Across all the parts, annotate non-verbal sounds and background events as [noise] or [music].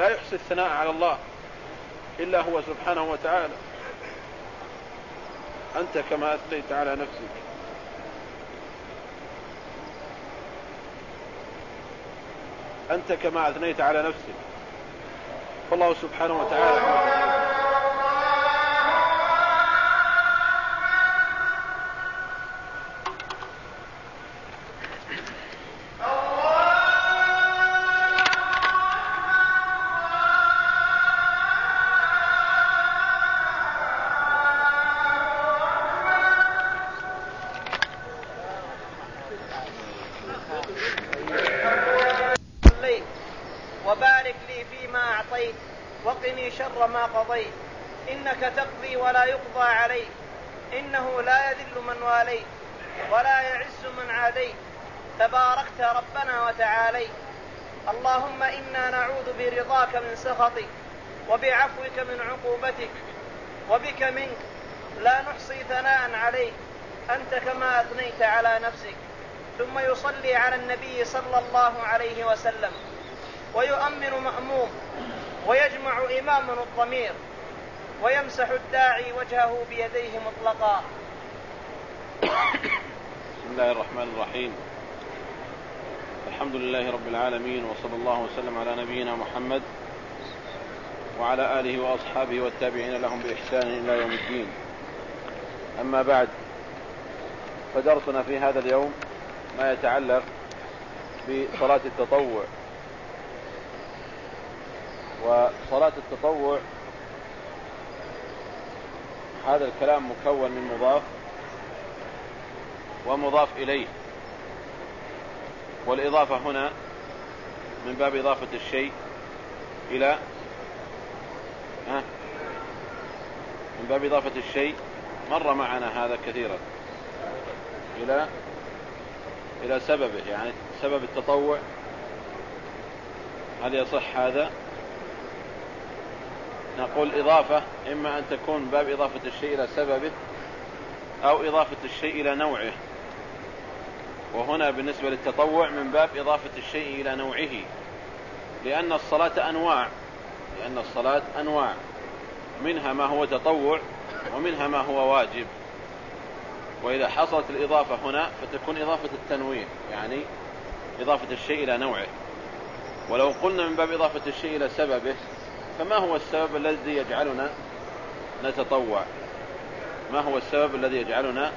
لا يحصي الثناء على الله إلا هو سبحانه وتعالى. أنت كما أثنيت على نفسك. أنت كما أثنيت على نفسك. فالله سبحانه وتعالى سخطك وبعفوك من عقوبتك وبك منك. لا نحصي ثناء عليك. أنت كما أثنيت على نفسك. ثم يصلي على النبي صلى الله عليه وسلم. ويؤمن مأموم. ويجمع إمام الضمير. ويمسح الداعي وجهه بيديه مطلقا. بسم الله الرحمن الرحيم. الحمد لله رب العالمين وصلى الله وسلم على نبينا محمد وعلى آله وأصحابه والتابعين لهم بإحسان إلى يوم الدين. أما بعد فدرسنا في هذا اليوم ما يتعلق بصلاة التطوع. وصلاة التطوع هذا الكلام مكون من مضاف ومضاف إليه. والإضافة هنا من باب إضافة الشيء إلى ها؟ من باب إضافة الشيء مر معنا هذا كثيرا إلى إلى سببه يعني سبب التطوع. هل يصح هذا؟ نقول إضافة إما أن تكون باب إضافة الشيء إلى سببه أو إضافة الشيء إلى نوعه. وهنا بالنسبة للتطوع من باب إضافة الشيء إلى نوعه. لأن الصلاة أنواع. لأن الصلاة أنواع. منها ما هو تطوع ومنها ما هو واجب. وإذا حصلت الإضافة هنا فتكون إضافة التنويع. يعني إضافة الشيء إلى نوعه. ولو قلنا من باب إضافة الشيء إلى سببه فما هو السبب الذي يجعلنا نتطوع؟ ما هو السبب الذي يجعلنا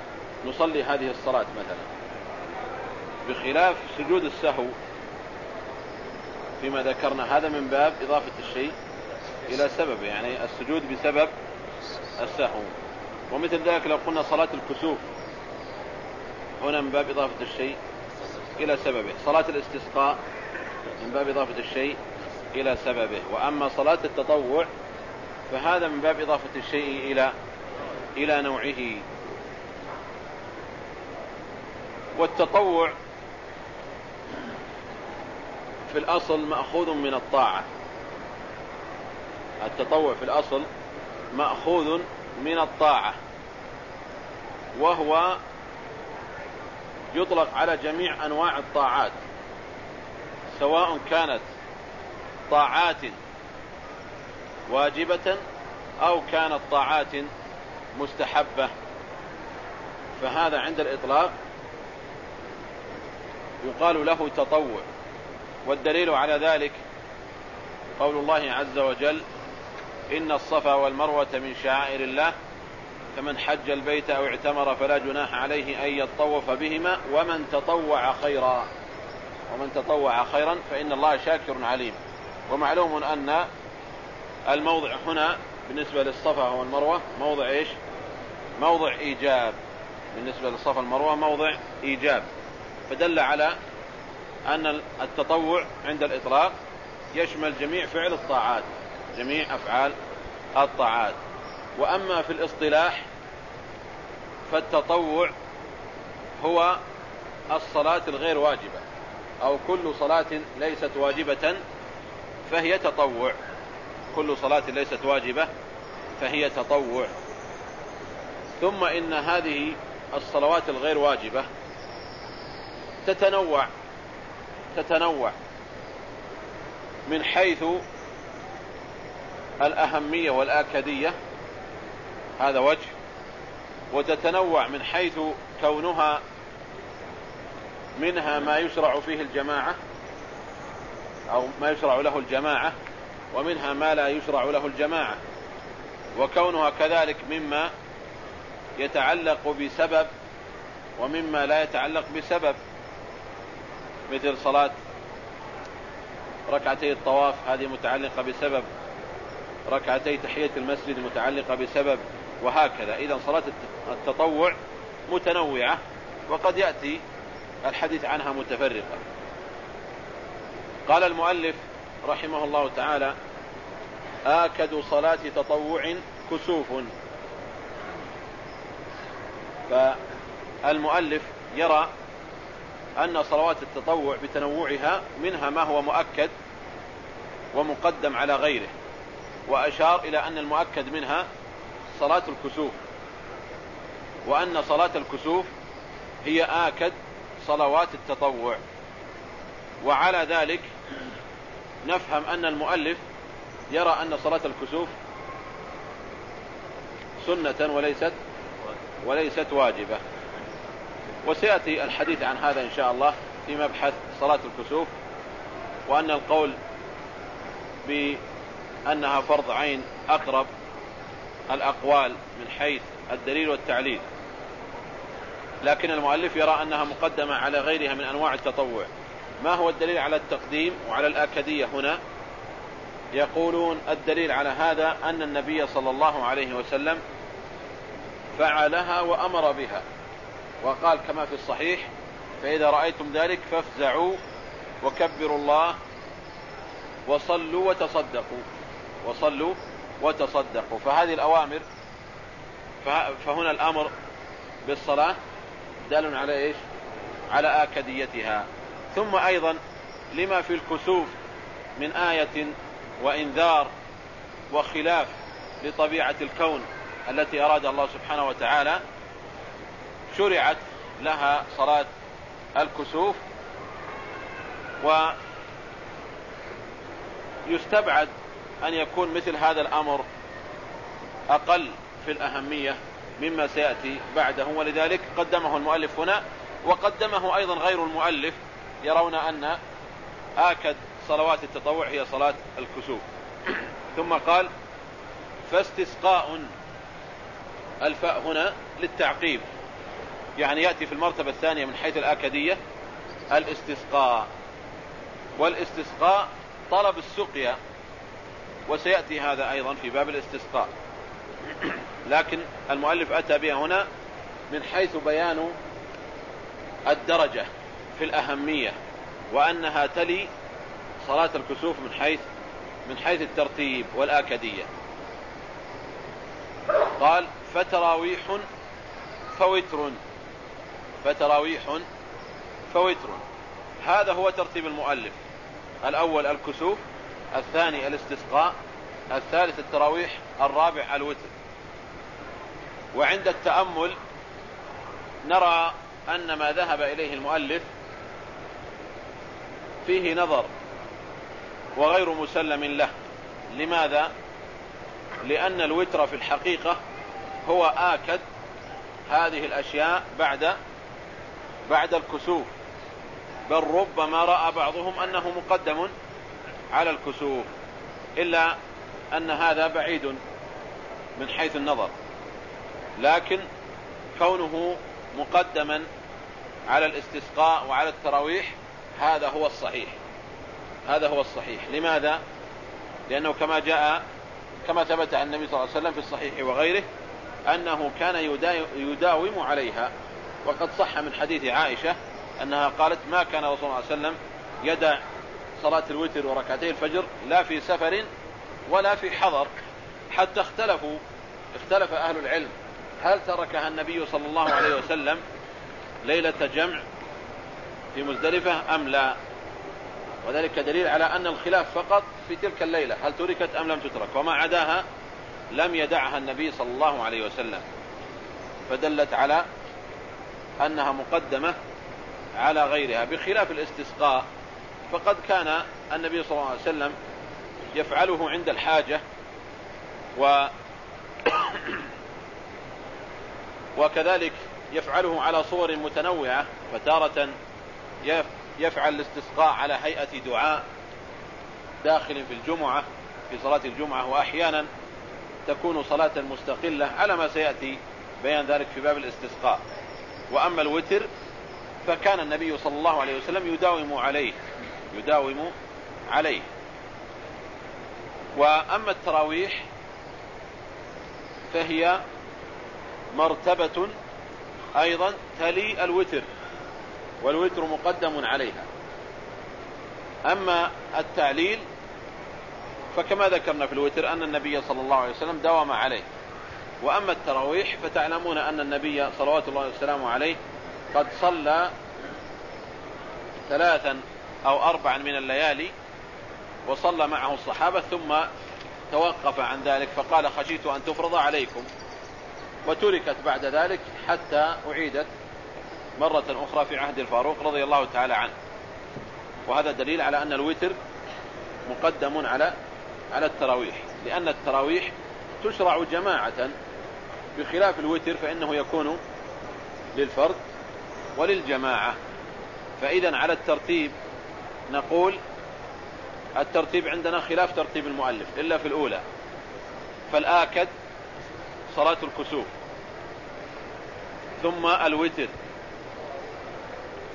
نصلي هذه الصلاة مثلا؟ بخلاف سجود السهو فيما ذكرنا هذا من باب إضافة الشيء إلى سبب يعني السجود بسبب السهو. ومثل ذلك لو قلنا صلاة الكسوف هنا من باب إضافة الشيء إلى سببه. صلاة الاستسقاء من باب إضافة الشيء إلى سببه. وأما صلاة التطوع فهذا من باب إضافة الشيء إلى إلى نوعه. والتطوع في الأصل مأخوذ من الطاعة. التطوع في الأصل مأخوذ من الطاعة. وهو يطلق على جميع أنواع الطاعات سواء كانت طاعات واجبة أو كانت طاعات مستحبة. فهذا عند الإطلاق يقال له تطوع. والدليل على ذلك قول الله عز وجل إن الصفا والمروة من شعائر الله فمن حج البيت أو اعتمر فلا جناح عليه أن يطوف بهما ومن تطوع خيرا. ومن تطوع خيرا فإن الله شاكر عليم. ومعلوم أن الموضع هنا بالنسبة للصفا والمروة موضع إيش؟ موضع إيجاب. بالنسبة للصفا والمروة موضع إيجاب. فدل على أن التطوع عند الإطلاق يشمل جميع فعل الطاعات جميع أفعال الطاعات. وأما في الاصطلاح فالتطوع هو الصلاة الغير واجبة أو كل صلاة ليست واجبة فهي تطوع. كل صلاة ليست واجبة فهي تطوع. ثم إن هذه الصلوات الغير واجبة تتنوع. تتنوع من حيث الأهمية والآكدية هذا وجه وتتنوع من حيث كونها منها ما يشرع فيه الجماعة أو ما يشرع له الجماعة ومنها ما لا يشرع له الجماعة وكونها كذلك مما يتعلق بسبب ومما لا يتعلق بسبب. مثل صلاة ركعتي الطواف هذه متعلقة بسبب ركعتي تحية المسجد متعلقة بسبب وهكذا. إذا صلاة التطوع متنوعة وقد يأتي الحديث عنها متفرقة. قال المؤلف رحمه الله تعالى آكد صلاة تطوع كسوف. فالمؤلف يرى أن صلوات التطوع بتنوعها منها ما هو مؤكد ومقدم على غيره وأشار إلى أن المؤكد منها صلاة الكسوف وأن صلاة الكسوف هي آكد صلوات التطوع وعلى ذلك نفهم أن المؤلف يرى أن صلاة الكسوف سنة وليست وليست واجبة. وسيأتي الحديث عن هذا إن شاء الله في مبحث صلاة الكسوف وأن القول بأنها فرض عين أقرب الأقوال من حيث الدليل والتعليل. لكن المؤلف يرى أنها مقدمة على غيرها من أنواع التطوع. ما هو الدليل على التقديم وعلى الآكدية هنا؟ يقولون الدليل على هذا أن النبي صلى الله عليه وسلم فعلها وأمر بها. وقال كما في الصحيح فإذا رأيتم ذلك فافزعوا وكبروا الله وصلوا وتصدقوا وصلوا وتصدقوا. فهذه الأوامر فهنا الأمر بالصلاة دال على إيش؟ على آكديتها. ثم أيضا لما في الكسوف من آية وإنذار وخلاف لطبيعة الكون التي أراد الله سبحانه وتعالى شرعت لها صلاة الكسوف ويستبعد أن يكون مثل هذا الأمر أقل في الأهمية مما سيأتي بعده. ولذلك قدمه المؤلف هنا وقدمه أيضا غير المؤلف يرون أن آكد صلوات التطوع هي صلاة الكسوف. ثم قال فاستسقاء الفاء هنا للتعقيب. يعني يأتي في المرتبة الثانية من حيث الآكدية الاستسقاء. والاستسقاء طلب السقيا وسيأتي هذا أيضا في باب الاستسقاء. لكن المؤلف أتى بها هنا من حيث بيان الدرجة في الأهمية وأنها تلي صلاة الكسوف من حيث من حيث الترتيب والآكدية. قال فتراويح فوتر. فتراويح فوتر. هذا هو ترتيب المؤلف. الأول الكسوف الثاني الاستسقاء الثالث التراويح الرابع الوتر. وعند التأمل نرى أن ما ذهب إليه المؤلف فيه نظر وغير مسلم له. لماذا؟ لأن الوتر في الحقيقة هو آكد هذه الأشياء بعد بعد الكسوف. بل ربما رأى بعضهم أنه مقدم على الكسوف إلا أن هذا بعيد من حيث النظر. لكن كونه مقدما على الاستسقاء وعلى التراويح هذا هو الصحيح. هذا هو الصحيح. لماذا؟ لأنه كما جاء كما ثبت عن النبي صلى الله عليه وسلم في الصحيح وغيره أنه كان يداوم عليها. وقد صح من حديث عائشة أنها قالت ما كان رسول الله صلى الله عليه وسلم يدع صلاة الوتر وركعتي الفجر لا في سفر ولا في حضر. حتى اختلفوا اختلف أهل العلم. هل تركها النبي صلى الله عليه وسلم ليلة جمع في مزدلفة أم لا؟ وذلك دليل على أن الخلاف فقط في تلك الليلة. هل تركت أم لم تترك؟ وما عداها لم يدعها النبي صلى الله عليه وسلم. فدلت على أنها مقدمة على غيرها بخلاف الاستسقاء فقد كان النبي صلى الله عليه وسلم يفعله عند الحاجة و [coughs] وكذلك يفعله على صور متنوعة فتارة يفعل الاستسقاء على هيئة دعاء داخل في الجمعة في صلاة الجمعة وأحيانا تكون صلاة مستقلة على ما سيأتي بيان ذلك في باب الاستسقاء. وأما الوتر فكان النبي صلى الله عليه وسلم يداوم عليه يداوم عليه. وأما التراويح فهي مرتبة أيضا تلي الوتر والوتر مقدم عليها. أما التعليل فكما ذكرنا في الوتر أن النبي صلى الله عليه وسلم داوم عليه. وأما التراويح فتعلمون أن النبي صلوات الله وسلامه عليه قد صلى ثلاثا أو أربعا من الليالي وصلى معه الصحابة ثم توقف عن ذلك فقال خشيت أن تفرض عليكم وتركت بعد ذلك حتى أعيدت مرة أخرى في عهد الفاروق رضي الله تعالى عنه. وهذا دليل على أن الوتر مقدم على على التراويح لأن التراويح تشرع جماعة بخلاف الوتر فإنه يكون للفرد وللجماعة. فإذا على الترتيب نقول الترتيب عندنا خلاف ترتيب المؤلف إلا في الأولى. فالآكد صلاة الكسوف. ثم الوتر.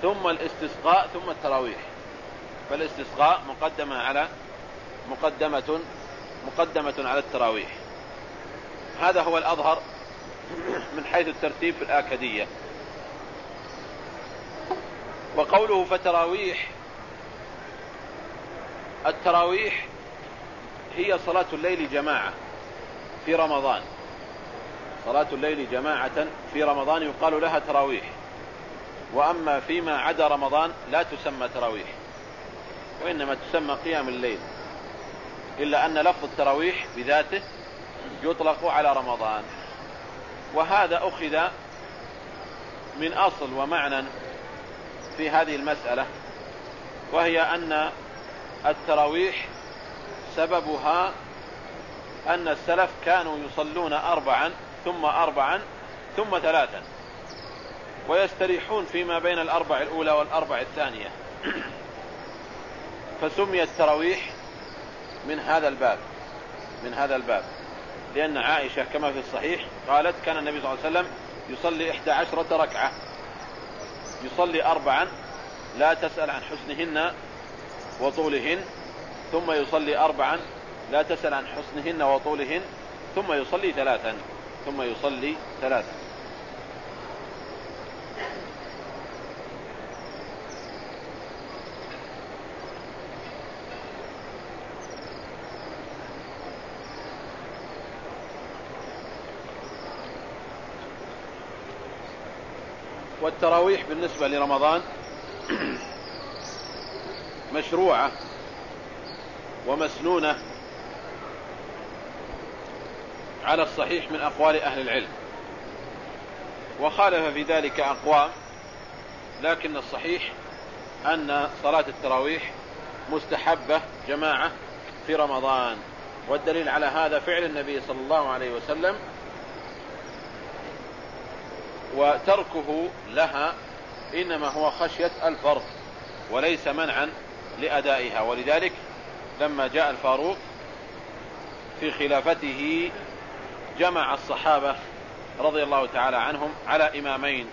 ثم الاستسقاء ثم التراويح. فالاستسقاء مقدمة على مقدمة مقدمة على التراويح. هذا هو الأظهر من حيث الترتيب في الآكدية وقوله فتراويح التراويح هي صلاة الليل جماعة في رمضان. صلاة الليل جماعة في رمضان يقال لها تراويح. وأما فيما عدا رمضان لا تسمى تراويح وإنما تسمى قيام الليل. إلا أن لفظ التراويح بذاته يطلق على رمضان. وهذا أخذ من أصل ومعنى في هذه المسألة وهي أن التراويح سببها أن السلف كانوا يصلون أربعا ثم أربعا ثم ثلاثا ويستريحون فيما بين الأربع الأولى والأربع الثانية. فسمي التراويح من هذا الباب من هذا الباب. لأن عائشة كما في الصحيح قالت كان النبي صلى الله عليه وسلم يصلي إحدى عشرة ركعة. يصلي أربعا لا تسأل عن حسنهن وطولهن ثم يصلي أربعا لا تسأل عن حسنهن وطولهن ثم يصلي ثلاثا ثم يصلي ثلاثا. والتراويح بالنسبة لرمضان [clears throat] مشروعة ومسنونة على الصحيح من أقوال أهل العلم وخالف في ذلك أقوام لكن الصحيح أن صلاة التراويح مستحبة جماعة في رمضان والدليل على هذا فعل النبي صلى الله عليه وسلم وتركه لها إنما هو خشية الفرض وليس منعا لأدائها. ولذلك لما جاء الفاروق في خلافته جمع الصحابة رضي الله تعالى عنهم على إمامين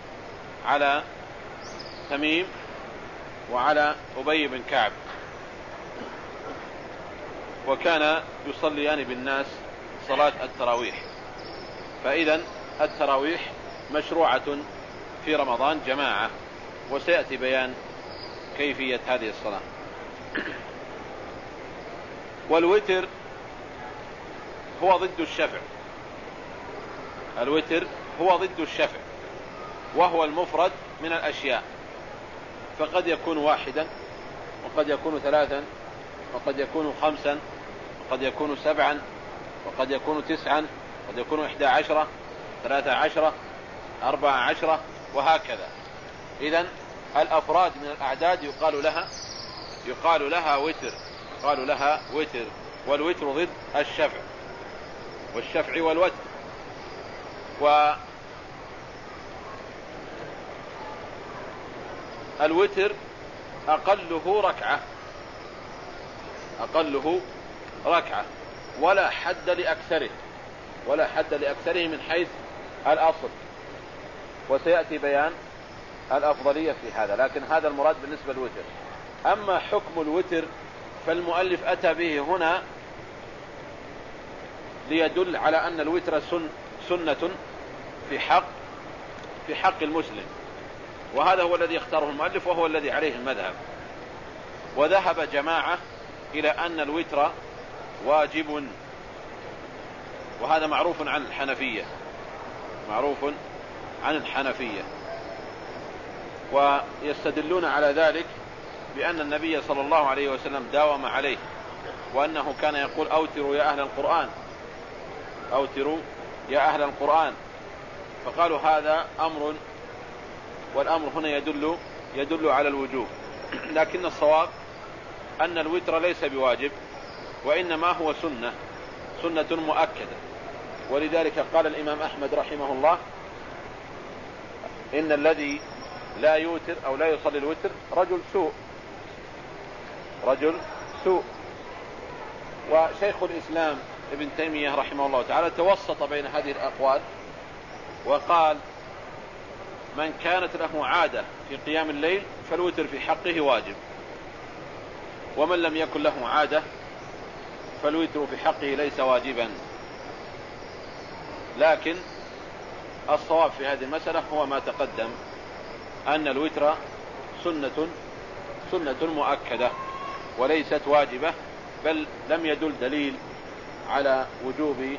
على تميم وعلى أبي بن كعب. وكان يصليان بالناس صلاة التراويح. فإذا التراويح مشروعة في رمضان جماعة وسيأتي بيان كيفية هذه الصلاة. والوتر هو ضد الشفع. الوتر هو ضد الشفع وهو المفرد من الأشياء. فقد يكون واحدا وقد يكون ثلاثا وقد يكون خمسا وقد يكون سبعا وقد يكون تسعا وقد يكون إحدى عشرة ثلاثة عشرة أربعة عشرة وهكذا. إذا الأفراد من الأعداد يقال لها يقال لها وتر يقال لها وتر والوتر ضد الشفع والشفع والوتر. والوتر أقله ركعة أقله ركعة ولا حد لأكثره ولا حد لأكثره من حيث الأصل. وسيأتي بيان الأفضلية في هذا لكن هذا المراد بالنسبة للوتر. أما حكم الوتر فالمؤلف أتى به هنا ليدل على أن الوتر سن سنة في حق في حق المسلم. وهذا هو الذي اختاره المؤلف وهو الذي عليه المذهب. وذهب جماعة إلى أن الوتر واجب. وهذا معروف عن الحنفية. معروف عن الحنفية. ويستدلون على ذلك بأن النبي صلى الله عليه وسلم داوم عليه وأنه كان يقول أوتروا يا أهل القرآن. أوتروا يا أهل القرآن. فقالوا هذا أمر والأمر هنا يدل يدل على الوجوب. لكن الصواب أن الوتر ليس بواجب وإنما هو سنة سنة مؤكدة. ولذلك قال الإمام أحمد رحمه الله إن الذي لا يوتر أو لا يصلي الوتر رجل سوء. رجل سوء. وشيخ الإسلام ابن تيمية رحمه الله تعالى توسط بين هذه الأقوال وقال من كانت له عادة في قيام الليل فالوتر في حقه واجب. ومن لم يكن له عادة فالوتر في حقه ليس واجبا. لكن الصواب في هذه المسألة هو ما تقدم أن الوتر سنة سنة مؤكدة وليست واجبة بل لم يدل دليل على وجوب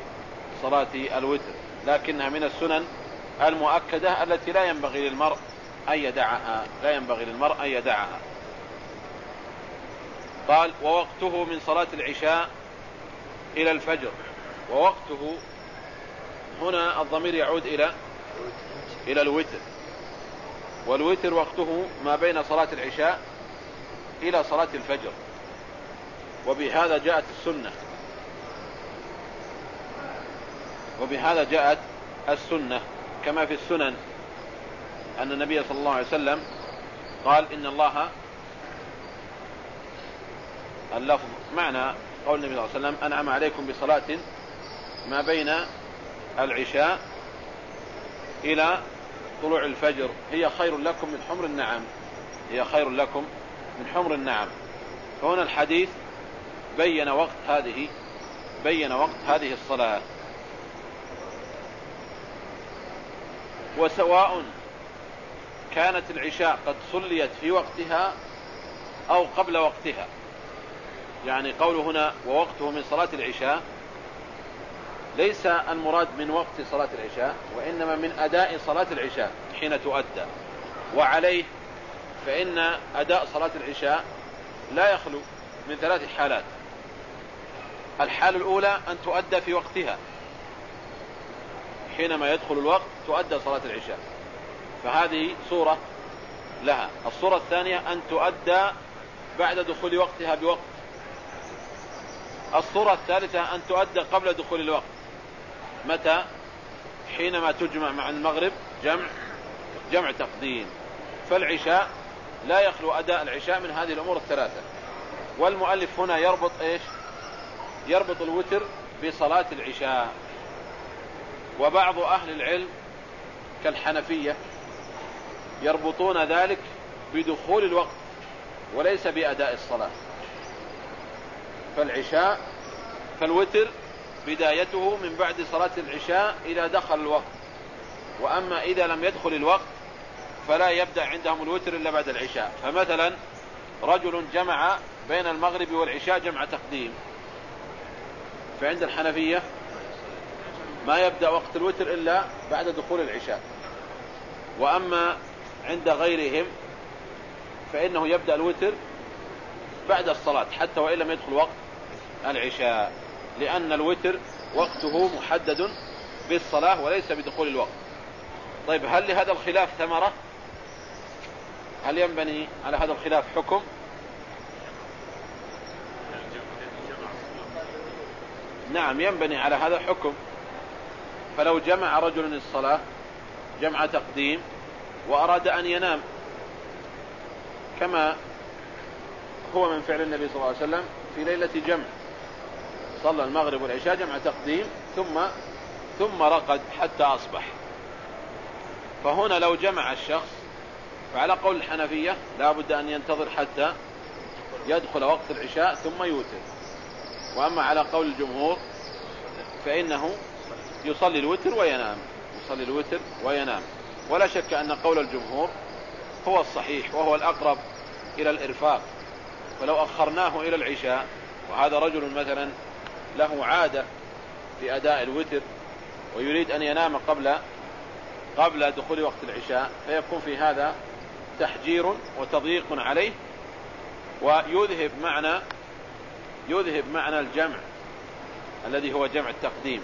صلاة الوتر. لكنها من السنن المؤكدة التي لا ينبغي للمرء أن يدعها لا ينبغي للمرء أن يدعها. قال ووقته من صلاة العشاء إلى الفجر ووقته هنا الضمير يعود إلى إلى الوتر. والوتر وقته ما بين صلاة العشاء إلى صلاة الفجر. وبهذا جاءت السنة. وبهذا جاءت السنة. كما في السنن أن النبي صلى الله عليه وسلم قال إن الله اللفظ معنى قول النبي صلى الله عليه وسلم أنعم عليكم بصلاة ما بين العشاء إلى طلوع الفجر. هي خير لكم من حمر النعم. هي خير لكم من حمر النعم. فهنا الحديث بين وقت هذه بين وقت هذه الصلاة. وسواء كانت العشاء قد صليت في وقتها أو قبل وقتها. يعني قوله هنا ووقته من صلاة العشاء ليس المراد من وقت صلاة العشاء وإنما من أداء صلاة العشاء حين تؤدى. وعليه فإن أداء صلاة العشاء لا يخلو من ثلاث حالات. الحالة الأولى أن تؤدى في وقتها. حينما يدخل الوقت تؤدى صلاة العشاء. فهذه صورة لها. الصورة الثانية أن تؤدى بعد دخول وقتها بوقت. الصورة الثالثة أن تؤدى قبل دخول الوقت. متى؟ حينما تجمع مع المغرب جمع جمع تقديم. فالعشاء لا يخلو أداء العشاء من هذه الأمور الثلاثة. والمؤلف هنا يربط إيش؟ يربط الوتر بصلاة العشاء. وبعض أهل العلم كالحنفية يربطون ذلك بدخول الوقت وليس بأداء الصلاة. فالعشاء فالوتر بدايته من بعد صلاة العشاء إذا دخل الوقت. وأما إذا لم يدخل الوقت فلا يبدأ عندهم الوتر إلا بعد العشاء. فمثلا رجل جمع بين المغرب والعشاء جمع تقديم. فعند الحنفية ما يبدأ وقت الوتر إلا بعد دخول العشاء. وأما عند غيرهم فإنه يبدأ الوتر بعد الصلاة حتى وإن لم يدخل وقت العشاء. لأن الوتر وقته محدد بالصلاة وليس بدخول الوقت. طيب هل لهذا الخلاف ثمرة؟ هل ينبني على هذا الخلاف حكم؟ نعم ينبني على هذا حكم فلو جمع رجل الصلاة جمع تقديم وأراد أن ينام كما هو من فعل النبي صلى الله عليه وسلم في ليلة جمع صلى المغرب والعشاء جمع تقديم ثم ثم رقد حتى أصبح. فهنا لو جمع الشخص فعلى قول الحنفية لا بد أن ينتظر حتى يدخل وقت العشاء ثم يوتر. وأما على قول الجمهور فإنه يصلي الوتر وينام يصلي الوتر وينام. ولا شك أن قول الجمهور هو الصحيح وهو الأقرب إلى الإرفاق. ولو أخرناه إلى العشاء وهذا رجل مثلا له عادة في أداء الوتر ويريد أن ينام قبل قبل دخول وقت العشاء فيكون في هذا تحجير وتضييق عليه ويذهب معنى يذهب معنى الجمع الذي هو جمع التقديم.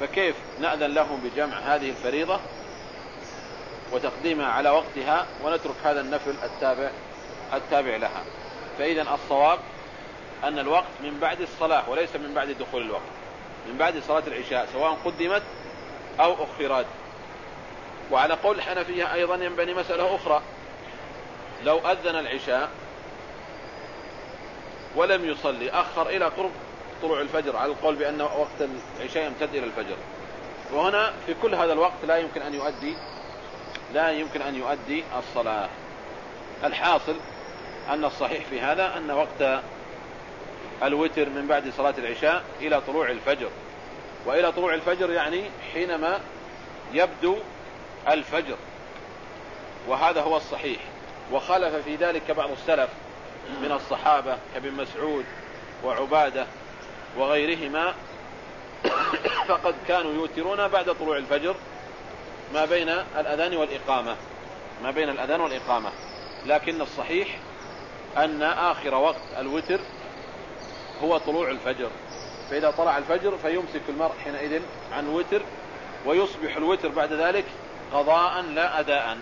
فكيف نأذن لهم بجمع هذه الفريضة وتقديمها على وقتها ونترك هذا النفل التابع التابع لها؟ فإذا الصواب أن الوقت من بعد الصلاة وليس من بعد دخول الوقت من بعد صلاة العشاء سواء قدمت أو أخرت. وعلى قول الحنفية أيضا ينبني مسألة أخرى. لو أذن العشاء ولم يصلي أخر إلى قرب طلوع الفجر على القول بأن وقت العشاء يمتد إلى الفجر. وهنا في كل هذا الوقت لا يمكن أن يؤدي لا يمكن أن يؤدي الصلاة. الحاصل أن الصحيح في هذا أن وقت الوتر من بعد صلاة العشاء إلى طلوع الفجر. وإلى طلوع الفجر يعني حينما يبدو الفجر. وهذا هو الصحيح. وخالف في ذلك بعض السلف من الصحابة كابن مسعود وعبادة وغيرهما. [coughs] فقد كانوا يوترون بعد طلوع الفجر ما بين الأذان والإقامة. ما بين الأذان والإقامة. لكن الصحيح أن آخر وقت الوتر هو طلوع الفجر. فإذا طلع الفجر فيمسك المرء حينئذ عن وتر ويصبح الوتر بعد ذلك قضاء لا أداء.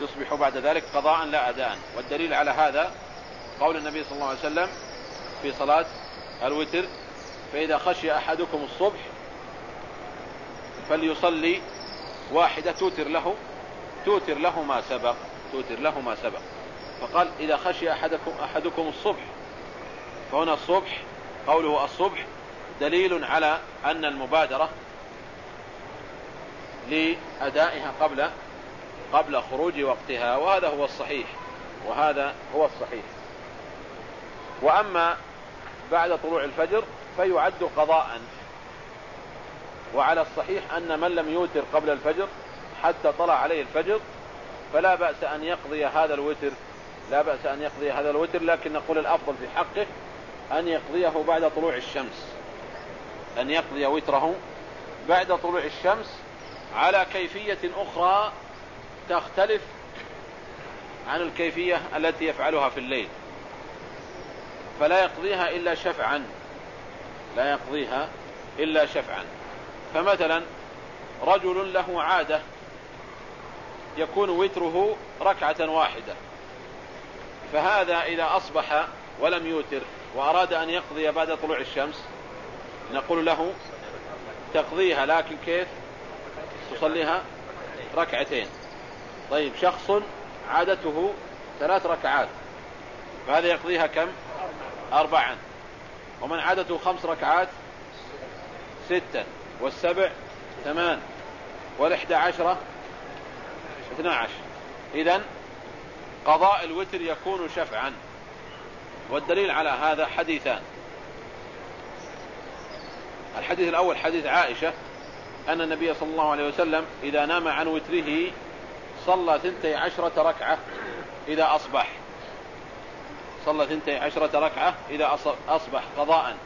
يصبح بعد ذلك قضاء لا أداء. والدليل على هذا قول النبي صلى الله عليه وسلم في صلاة الوتر فإذا خشي أحدكم الصبح فليصلي واحدة توتر له توتر له ما سبق توتر له ما سبق. فقال إذا خشي أحدكم, أحدكم الصبح فهنا الصبح قوله الصبح دليل على أن المبادرة لأدائها قبل قبل خروج وقتها وهذا هو الصحيح وهذا هو الصحيح. وأما بعد طلوع الفجر فيعد قضاء. وعلى الصحيح أن من لم يوتر قبل الفجر حتى طلع عليه الفجر فلا بأس أن يقضي هذا الوتر لا بأس أن يقضي هذا الوتر لكن نقول الأفضل في حقه أن يقضيه بعد طلوع الشمس. أن يقضي وتره بعد طلوع الشمس على كيفية أخرى تختلف عن الكيفية التي يفعلها في الليل. فلا يقضيها إلا شفعا. لا يقضيها إلا شفعا. فمثلا رجل له عادة يكون وتره ركعة واحدة. فهذا إذا أصبح ولم يوتر وأراد أن يقضي بعد طلوع الشمس نقول له تقضيها لكن كيف؟ تصليها ركعتين. طيب شخص عادته ثلاث ركعات فهذا يقضيها كم؟ أربعا. ومن عادته خمس ركعات ستا والسبع ثمان. والإحدى عشرة اثنى عشر. إذن قضاء الوتر يكون شفعا. والدليل على هذا حديثان. الحديث الأول حديث عائشة أن النبي صلى الله عليه وسلم إذا نام عن وتره صلى ثنتي عشرة ركعة إذا أصبح. صلى ثنتي عشرة ركعة إذا أصبح قضاء.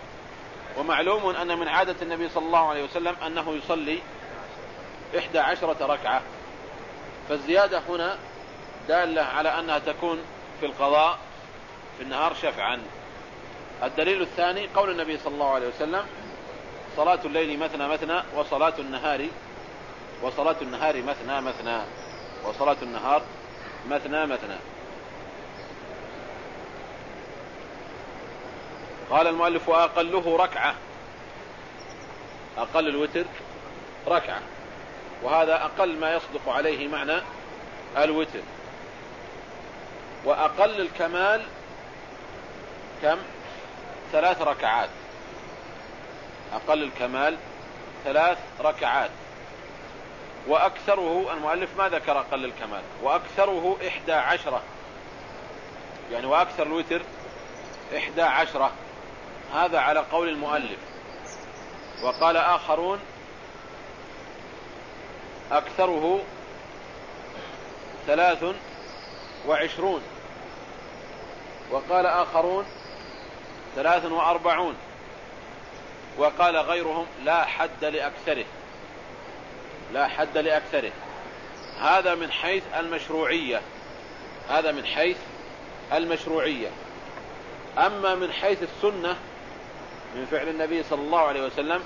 ومعلوم أن من عادة النبي صلى الله عليه وسلم أنه يصلي إحدى عشرة ركعة. فالزيادة هنا دالة على أنها تكون في القضاء في النهار شفعا. الدليل الثاني قول النبي صلى الله عليه وسلم صلاة الليل مثنى مثنى وصلاة النهار وصلاة النهار مثنى مثنى وصلاة النهار مثنى مثنى. قال المؤلف وأقله ركعة. أقل الوتر ركعة. وهذا أقل ما يصدق عليه معنى الوتر. وأقل الكمال كم؟ ثلاث ركعات. أقل الكمال ثلاث ركعات. وأكثره المؤلف ما ذكر أقل الكمال. وأكثره إحدى عشرة. يعني وأكثر الوتر إحدى عشرة. هذا على قول المؤلف. وقال آخرون أكثره ثلاث وعشرون. وقال آخرون ثلاث وأربعون. وقال غيرهم لا حد لأكثره. لا حد لأكثره. هذا من حيث المشروعية. هذا من حيث المشروعية. أما من حيث السنة من فعل النبي صلى الله عليه وسلم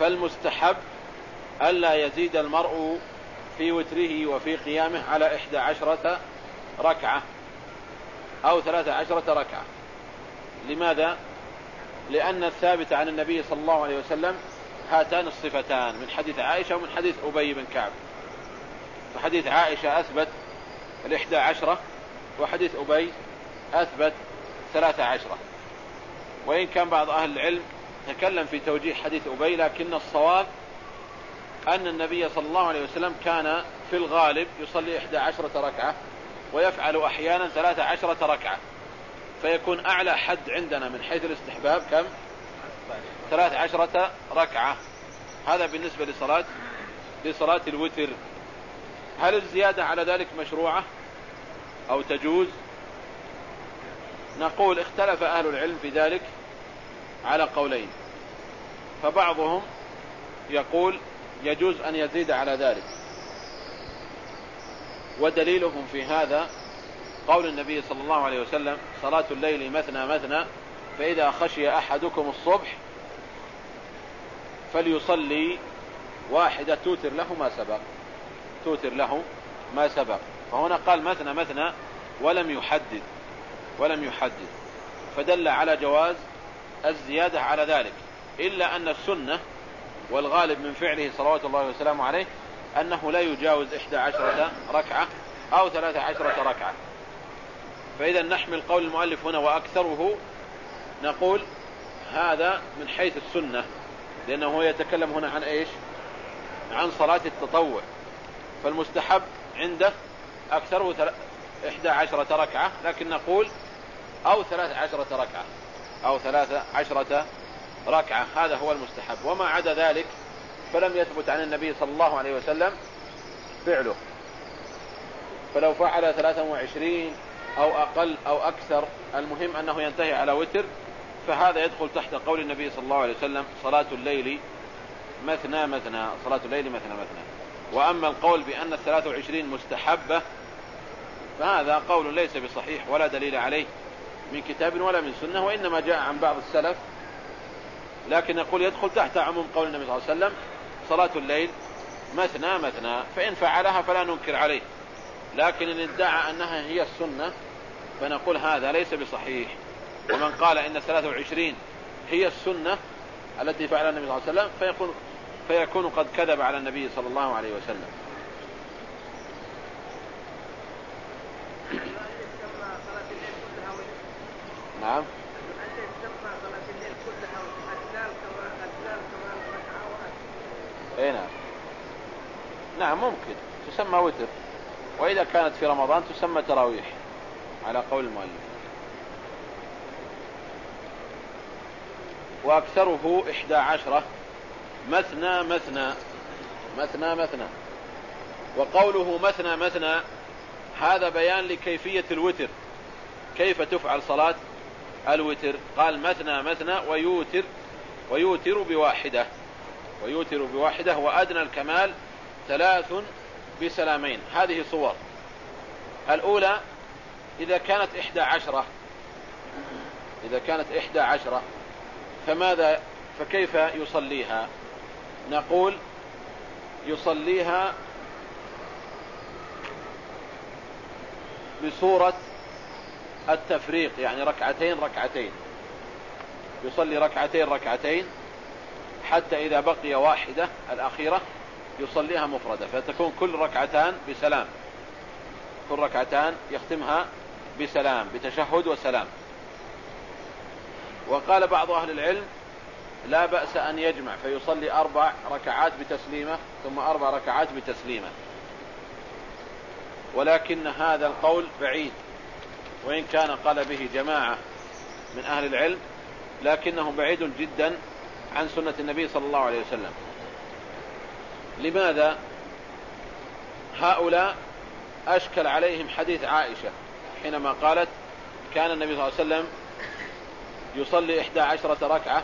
فالمستحب ألا يزيد المرء في وتره وفي قيامه على إحدى عشرة ركعة أو ثلاثة عشرة ركعة. لماذا؟ لأن الثابت عن النبي صلى الله عليه وسلم هاتان الصفتان من حديث عائشة ومن حديث أبي بن كعب. فحديث عائشة أثبت الإحدى عشرة وحديث أبي أثبت ثلاثة عشرة. وإن كان بعض أهل العلم تكلم في توجيه حديث أبي لكن الصواب أن النبي صلى الله عليه وسلم كان في الغالب يصلي إحدى عشرة ركعة ويفعل أحيانا ثلاثة عشرة ركعة. فيكون أعلى حد عندنا من حيث الاستحباب كم؟ ثلاث عشرة ركعة. هذا بالنسبة لصلاة لصلاة الوتر. هل الزيادة على ذلك مشروعة أو تجوز؟ نقول اختلف أهل العلم في ذلك على قولين. فبعضهم يقول يجوز أن يزيد على ذلك. ودليلهم في هذا قول النبي صلى الله عليه وسلم صلاة الليل مثنى مثنى فإذا خشي أحدكم الصبح فليصلي واحدة توتر له ما سبق. توتر له ما سبق. فهنا قال مثنى مثنى ولم يحدد ولم يحدد. فدل على جواز الزيادة على ذلك. إلا أن السنة والغالب من فعله صلوات الله وسلامه عليه أنه لا يجاوز إحدى عشرة ركعة أو ثلاثة عشرة ركعة. فإذا نحمل قول المؤلف هنا وأكثره نقول هذا من حيث السنة لأنه يتكلم هنا عن إيش؟ عن صلاة التطوع. فالمستحب عنده أكثره إحدى عشرة ركعة لكن نقول أو ثلاث عشرة ركعة أو ثلاث عشرة ركعة. هذا هو المستحب. وما عدا ذلك فلم يثبت عن النبي صلى الله عليه وسلم فعله. فلو فعل ثلاثا وعشرين أو أقل أو أكثر. المهم أنه ينتهي على وتر فهذا يدخل تحت قول النبي صلى الله عليه وسلم صلاة الليل مثنى مثنى صلاة الليل مثنى مثنى. وأما القول بأن الثلاث وعشرين مستحبة فهذا قول ليس بصحيح ولا دليل عليه من كتاب ولا من سنة وإنما جاء عن بعض السلف. لكن يقول يدخل تحت عموم قول النبي صلى الله عليه وسلم صلاة الليل مثنى مثنى فإن فعلها فلا ننكر عليه. لكن إن ادعى أنها هي السنة فنقول هذا ليس بصحيح. ومن قال إن الثلاثة وعشرين هي السنة التي فعلها النبي صلى الله عليه وسلم فيكون, فيكون قد كذب على النبي صلى الله عليه وسلم. نعم. اي نعم. نعم ممكن. تسمى وتر. وإذا كانت في رمضان تسمى تراويح على قول المؤلف. وأكثره إحدى عشرة مثنى مثنى مثنى مثنى. وقوله مثنى مثنى هذا بيان لكيفية الوتر. كيف تفعل صلاة؟ الوتر. قال مثنى مثنى ويوتر ويوتر بواحدة. ويوتر بواحدة وأدنى الكمال ثلاث بسلامين. هذه صور. الأولى إذا كانت إحدى عشرة إذا كانت إحدى عشرة فماذا فكيف يصليها؟ نقول يصليها بصورة التفريق يعني ركعتين ركعتين. يصلي ركعتين ركعتين حتى إذا بقي واحدة الأخيرة يصليها مفردة فتكون كل ركعتان بسلام. كل ركعتان يختمها بسلام بتشهد وسلام. وقال بعض أهل العلم لا بأس أن يجمع فيصلي أربع ركعات بتسليمة ثم أربع ركعات بتسليمة. ولكن هذا القول بعيد وإن كان قال به جماعة من أهل العلم لكنه بعيد جدا عن سنة النبي صلى الله عليه وسلم. لماذا هؤلاء أشكل عليهم حديث عائشة حينما قالت كان النبي صلى الله عليه وسلم يصلي إحدى عشرة ركعة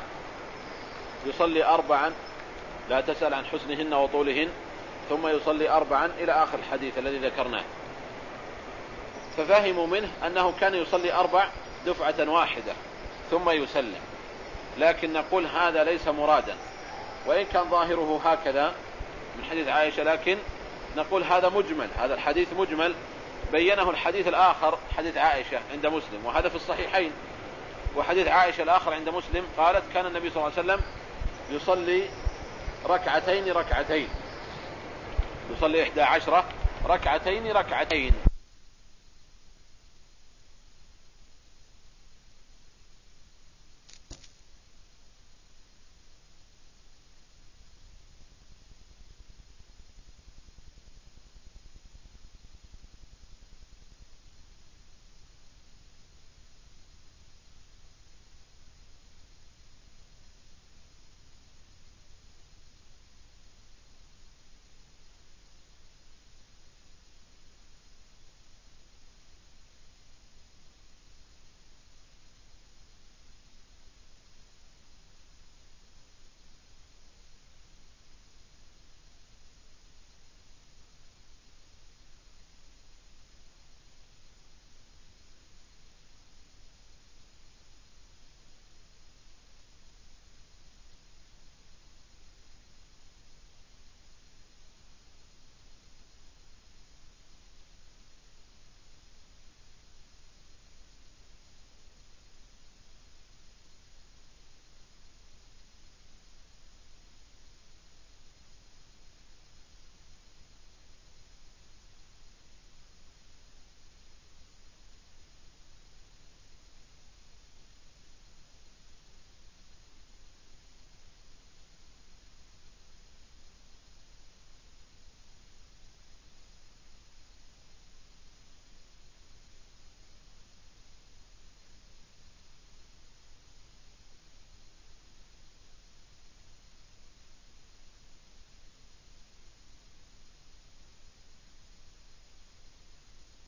يصلي أربعا لا تسأل عن حسنهن وطولهن ثم يصلي أربعا إلى آخر الحديث الذي ذكرناه. ففهموا منه أنه كان يصلي أربع دفعة واحدة ثم يسلم. لكن نقول هذا ليس مرادا وإن كان ظاهره هكذا من حديث عائشة لكن نقول هذا مجمل هذا الحديث مجمل بينه الحديث الآخر حديث عائشة عند مسلم وهذا في الصحيحين. وحديث عائشة الآخر عند مسلم قالت كان النبي صلى الله عليه وسلم يصلي ركعتين ركعتين. يصلي إحدى عشرة ركعتين ركعتين.